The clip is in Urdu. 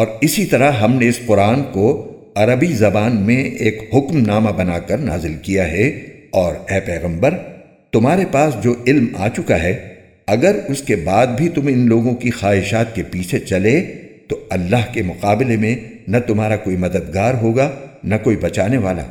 اور اسی طرح ہم نے اس قرآن کو عربی زبان میں ایک حکم نامہ بنا کر نازل کیا ہے۔ اور اے پیغمبر، تمہارے پاس جو علم آ چکا ہے، اگر اس کے بعد بھی تم ان لوگوں کی خواہشات کے پیچھے چلے، تو اللہ کے مقابلے میں نہ تمہارا کوئی مددگار ہوگا، نہ کوئی بچانے والا۔